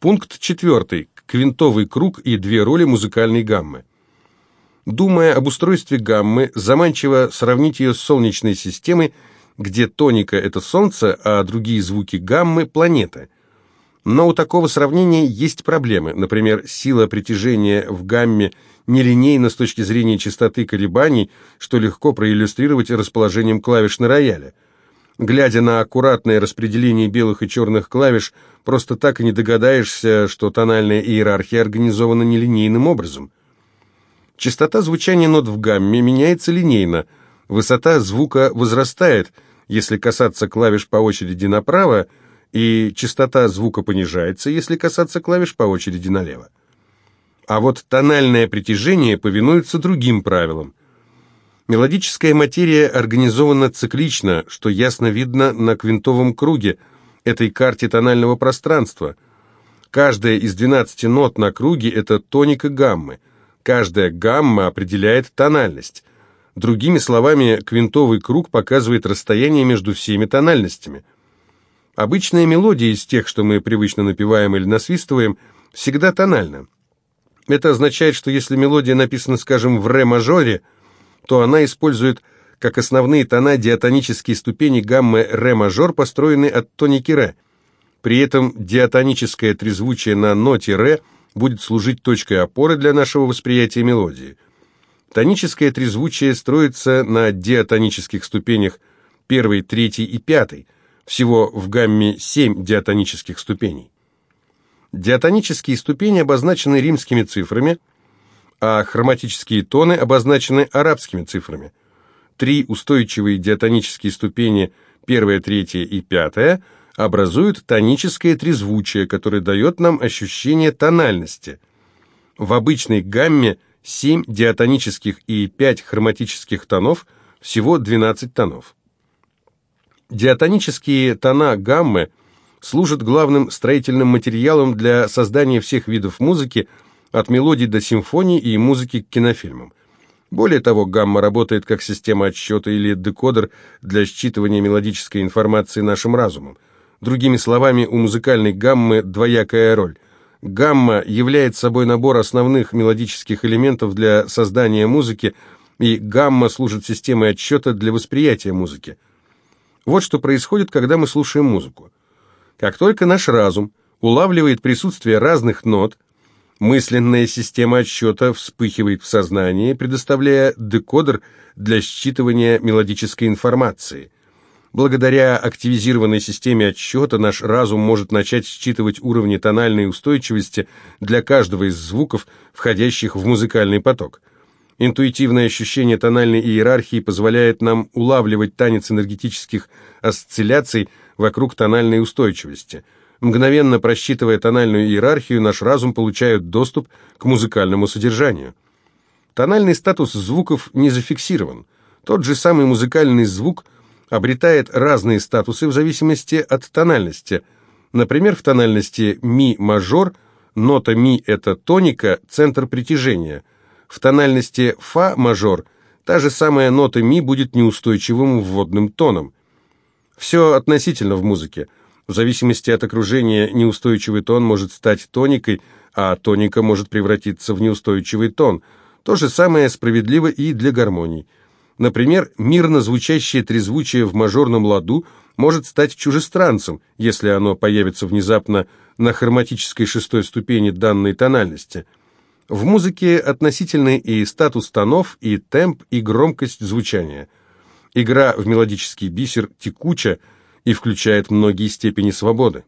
Пункт четвертый. Квинтовый круг и две роли музыкальной гаммы. Думая об устройстве гаммы, заманчиво сравнить ее с Солнечной системой, где тоника – это Солнце, а другие звуки гаммы – планеты. Но у такого сравнения есть проблемы. Например, сила притяжения в гамме нелинейна с точки зрения частоты колебаний, что легко проиллюстрировать расположением клавиш на рояле. Глядя на аккуратное распределение белых и черных клавиш, просто так и не догадаешься, что тональная иерархия организована нелинейным образом. Частота звучания нот в гамме меняется линейно, высота звука возрастает, если касаться клавиш по очереди направо, и частота звука понижается, если касаться клавиш по очереди налево. А вот тональное притяжение повинуется другим правилам. Мелодическая материя организована циклично, что ясно видно на квинтовом круге, этой карте тонального пространства. Каждая из 12 нот на круге – это тоника гаммы. Каждая гамма определяет тональность. Другими словами, квинтовый круг показывает расстояние между всеми тональностями. Обычная мелодия из тех, что мы привычно напеваем или насвистываем, всегда тональна. Это означает, что если мелодия написана, скажем, в ре-мажоре – то она использует как основные тона диатонические ступени гаммы ре-мажор, построенные от тоники ре. При этом диатоническое трезвучие на ноте ре будет служить точкой опоры для нашего восприятия мелодии. Тоническое трезвучие строится на диатонических ступенях первой, третьей и пятой. Всего в гамме семь диатонических ступеней. Диатонические ступени обозначены римскими цифрами – а хроматические тоны обозначены арабскими цифрами. Три устойчивые диатонические ступени, первая, третья и пятая, образуют тоническое трезвучие, которое дает нам ощущение тональности. В обычной гамме 7 диатонических и 5 хроматических тонов, всего 12 тонов. Диатонические тона гаммы служат главным строительным материалом для создания всех видов музыки – от мелодий до симфоний и музыки к кинофильмам. Более того, гамма работает как система отсчета или декодер для считывания мелодической информации нашим разумом. Другими словами, у музыкальной гаммы двоякая роль. Гамма является собой набор основных мелодических элементов для создания музыки, и гамма служит системой отсчета для восприятия музыки. Вот что происходит, когда мы слушаем музыку. Как только наш разум улавливает присутствие разных нот – Мысленная система отсчета вспыхивает в сознании, предоставляя декодер для считывания мелодической информации. Благодаря активизированной системе отсчета наш разум может начать считывать уровни тональной устойчивости для каждого из звуков, входящих в музыкальный поток. Интуитивное ощущение тональной иерархии позволяет нам улавливать танец энергетических осцилляций вокруг тональной устойчивости – Мгновенно просчитывая тональную иерархию, наш разум получает доступ к музыкальному содержанию. Тональный статус звуков не зафиксирован. Тот же самый музыкальный звук обретает разные статусы в зависимости от тональности. Например, в тональности ми-мажор нота ми – это тоника, центр притяжения. В тональности фа-мажор та же самая нота ми будет неустойчивым вводным тоном. Все относительно в музыке – в зависимости от окружения неустойчивый тон может стать тоникой, а тоника может превратиться в неустойчивый тон. То же самое справедливо и для гармоний. Например, мирно звучащее трезвучие в мажорном ладу может стать чужестранцем, если оно появится внезапно на хроматической шестой ступени данной тональности. В музыке относительны и статус тонов, и темп, и громкость звучания. Игра в мелодический бисер текуча, и включает многие степени свободы.